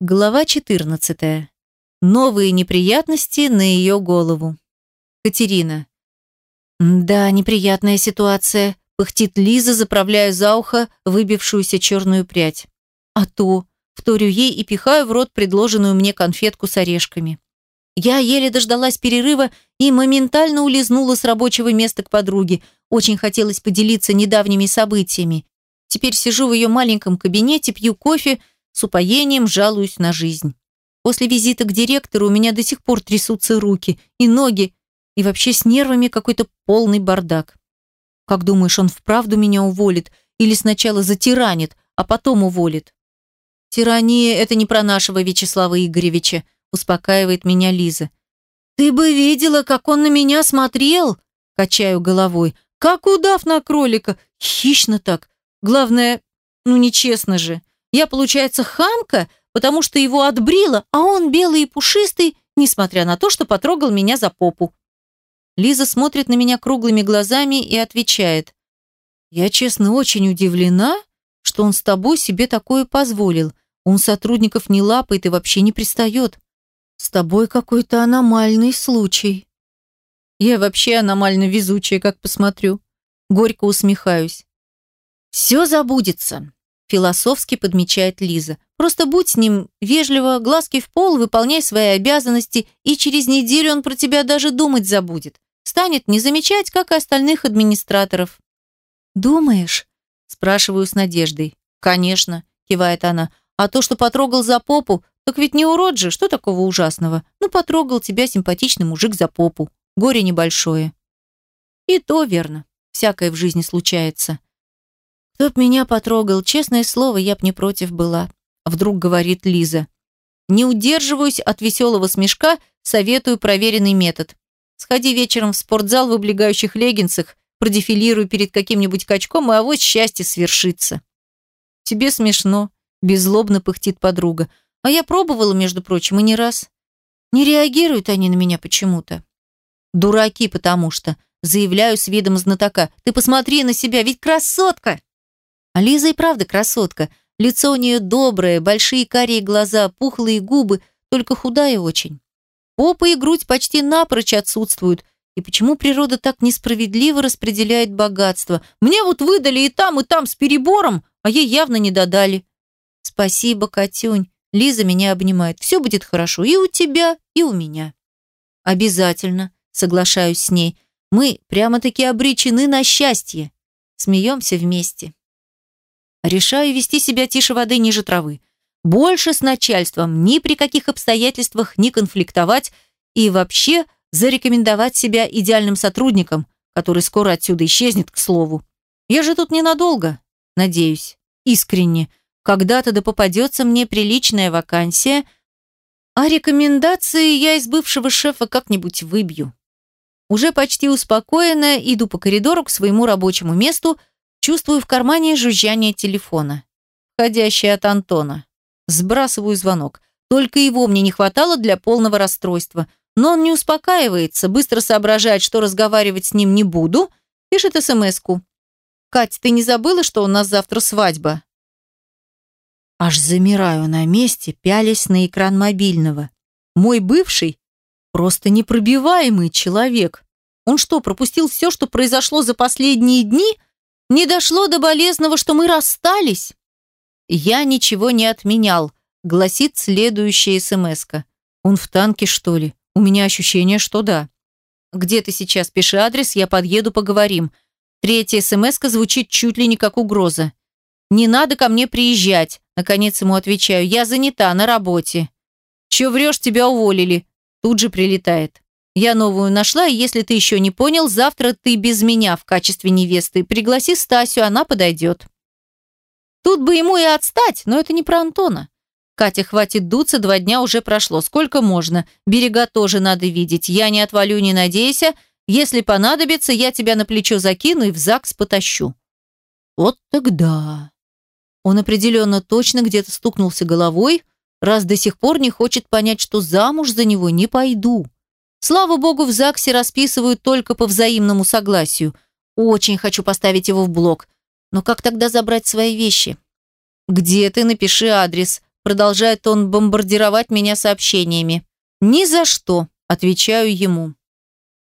Глава 14. Новые неприятности на ее голову. Катерина. «Да, неприятная ситуация», – пыхтит Лиза, заправляя за ухо выбившуюся черную прядь. «А то», – вторю ей и пихаю в рот предложенную мне конфетку с орешками. Я еле дождалась перерыва и моментально улизнула с рабочего места к подруге. Очень хотелось поделиться недавними событиями. Теперь сижу в ее маленьком кабинете, пью кофе – с упоением жалуюсь на жизнь. После визита к директору у меня до сих пор трясутся руки и ноги, и вообще с нервами какой-то полный бардак. Как думаешь, он вправду меня уволит или сначала затиранит, а потом уволит? Тирания – это не про нашего Вячеслава Игоревича, успокаивает меня Лиза. Ты бы видела, как он на меня смотрел, качаю головой. Как удав на кролика, хищно так. Главное, ну нечестно же. Я, получается, хамка, потому что его отбрила, а он белый и пушистый, несмотря на то, что потрогал меня за попу. Лиза смотрит на меня круглыми глазами и отвечает. «Я, честно, очень удивлена, что он с тобой себе такое позволил. Он сотрудников не лапает и вообще не пристает. С тобой какой-то аномальный случай». Я вообще аномально везучая, как посмотрю. Горько усмехаюсь. «Все забудется. Философски подмечает Лиза. Просто будь с ним вежливо, глазки в пол, выполняй свои обязанности, и через неделю он про тебя даже думать забудет. Станет не замечать, как и остальных администраторов. «Думаешь?» – спрашиваю с надеждой. «Конечно», – кивает она. «А то, что потрогал за попу, так ведь не урод же, что такого ужасного? Ну, потрогал тебя симпатичный мужик за попу. Горе небольшое». И то верно. Всякое в жизни случается. «Кто б меня потрогал, честное слово, я б не против была», вдруг говорит Лиза. Не удерживаюсь от веселого смешка, советую проверенный метод. Сходи вечером в спортзал в облегающих леггинсах, продефилируй перед каким-нибудь качком, и авось счастье свершится. Тебе смешно, беззлобно пыхтит подруга. А я пробовала, между прочим, и не раз. Не реагируют они на меня почему-то. Дураки, потому что. Заявляю с видом знатока. Ты посмотри на себя, ведь красотка! А Лиза и правда красотка. Лицо у нее доброе, большие карие глаза, пухлые губы, только худая очень. Попа и грудь почти напрочь отсутствуют. И почему природа так несправедливо распределяет богатство? Мне вот выдали и там, и там с перебором, а ей явно не додали. Спасибо, Катюнь. Лиза меня обнимает. Все будет хорошо и у тебя, и у меня. Обязательно, соглашаюсь с ней. Мы прямо-таки обречены на счастье. Смеемся вместе. Решаю вести себя тише воды ниже травы. Больше с начальством ни при каких обстоятельствах не конфликтовать и вообще зарекомендовать себя идеальным сотрудником, который скоро отсюда исчезнет, к слову. Я же тут ненадолго, надеюсь, искренне. Когда-то да попадется мне приличная вакансия, а рекомендации я из бывшего шефа как-нибудь выбью. Уже почти успокоенно иду по коридору к своему рабочему месту, Чувствую в кармане жужжание телефона. Входящий от Антона. Сбрасываю звонок. Только его мне не хватало для полного расстройства. Но он не успокаивается, быстро соображает, что разговаривать с ним не буду, пишет смс-ку. «Кать, ты не забыла, что у нас завтра свадьба?» Аж замираю на месте, пялясь на экран мобильного. Мой бывший – просто непробиваемый человек. Он что, пропустил все, что произошло за последние дни – не дошло до болезного, что мы расстались? Я ничего не отменял, гласит следующая смска. Он в танке, что ли? У меня ощущение, что да. Где ты сейчас? Пиши адрес, я подъеду, поговорим. Третья смска звучит чуть ли не как угроза. Не надо ко мне приезжать. Наконец ему отвечаю. Я занята, на работе. Че врешь, тебя уволили. Тут же прилетает. Я новую нашла, и если ты еще не понял, завтра ты без меня в качестве невесты. Пригласи Стасю, она подойдет. Тут бы ему и отстать, но это не про Антона. Катя, хватит дуться, два дня уже прошло. Сколько можно? Берега тоже надо видеть. Я не отвалю, не надейся. Если понадобится, я тебя на плечо закину и в ЗАГС потащу. Вот тогда. Он определенно точно где-то стукнулся головой, раз до сих пор не хочет понять, что замуж за него не пойду. Слава богу, в ЗАГСе расписывают только по взаимному согласию. Очень хочу поставить его в блок. Но как тогда забрать свои вещи? Где ты? Напиши адрес. продолжает он бомбардировать меня сообщениями. «Ни за что», – отвечаю ему.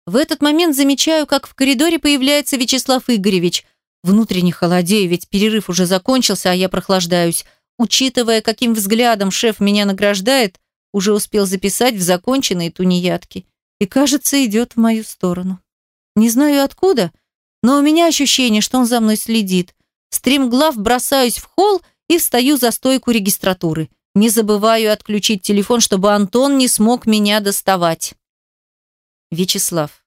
В этот момент замечаю, как в коридоре появляется Вячеслав Игоревич. Внутренне холодею, ведь перерыв уже закончился, а я прохлаждаюсь. Учитывая, каким взглядом шеф меня награждает, уже успел записать в законченные тунеядки. И, кажется, идет в мою сторону. Не знаю откуда, но у меня ощущение, что он за мной следит. Стримглав бросаюсь в холл и встаю за стойку регистратуры. Не забываю отключить телефон, чтобы Антон не смог меня доставать. Вячеслав.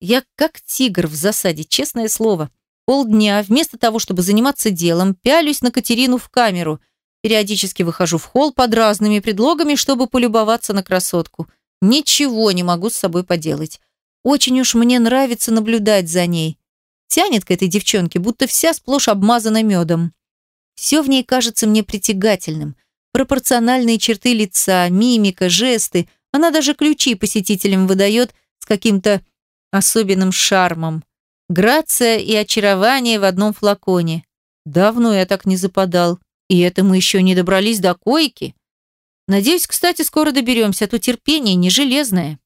Я как тигр в засаде, честное слово. Полдня, вместо того, чтобы заниматься делом, пялюсь на Катерину в камеру. Периодически выхожу в холл под разными предлогами, чтобы полюбоваться на красотку. Ничего не могу с собой поделать. Очень уж мне нравится наблюдать за ней. Тянет к этой девчонке, будто вся сплошь обмазана медом. Все в ней кажется мне притягательным. Пропорциональные черты лица, мимика, жесты. Она даже ключи посетителям выдает с каким-то особенным шармом. Грация и очарование в одном флаконе. Давно я так не западал. И это мы еще не добрались до койки. Надеюсь, кстати, скоро доберемся, а то терпение не железное.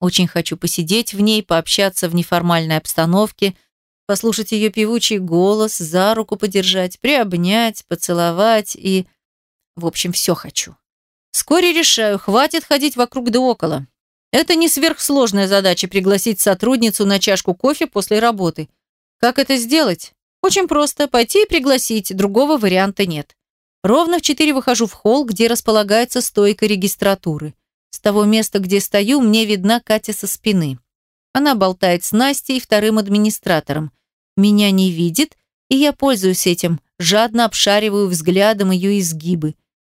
Очень хочу посидеть в ней, пообщаться в неформальной обстановке, послушать ее певучий голос, за руку подержать, приобнять, поцеловать и... В общем, все хочу. Вскоре решаю, хватит ходить вокруг да около. Это не сверхсложная задача пригласить сотрудницу на чашку кофе после работы. Как это сделать? Очень просто. Пойти и пригласить, другого варианта нет. Ровно в четыре выхожу в холл, где располагается стойка регистратуры. С того места, где стою, мне видна Катя со спины. Она болтает с Настей, вторым администратором. Меня не видит, и я пользуюсь этим, жадно обшариваю взглядом ее изгибы.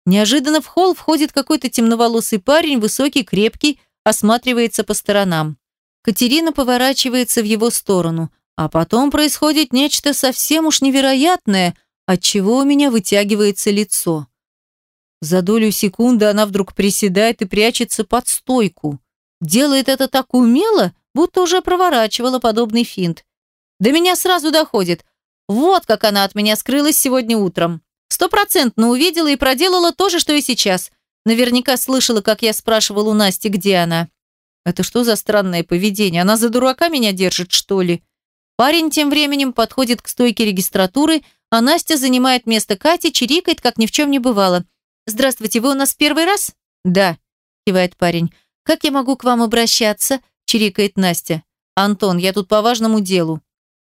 Неожиданно в холл входит какой-то темноволосый парень, высокий, крепкий, осматривается по сторонам. Катерина поворачивается в его сторону, а потом происходит нечто совсем уж невероятное, от чего у меня вытягивается лицо. За долю секунды она вдруг приседает и прячется под стойку. Делает это так умело, будто уже проворачивала подобный финт. До меня сразу доходит. Вот как она от меня скрылась сегодня утром. Стопроцентно увидела и проделала то же, что и сейчас. Наверняка слышала, как я спрашивал у Насти, где она. Это что за странное поведение? Она за дурака меня держит, что ли? Парень тем временем подходит к стойке регистратуры, а Настя занимает место Кати, чирикает, как ни в чем не бывало – «Здравствуйте, вы у нас первый раз?» «Да», – кивает парень. «Как я могу к вам обращаться?» – чирикает Настя. «Антон, я тут по важному делу».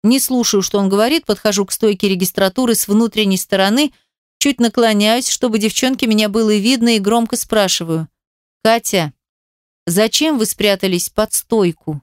Не слушаю, что он говорит, подхожу к стойке регистратуры с внутренней стороны, чуть наклоняюсь, чтобы девчонке меня было видно, и громко спрашиваю. «Катя, зачем вы спрятались под стойку?»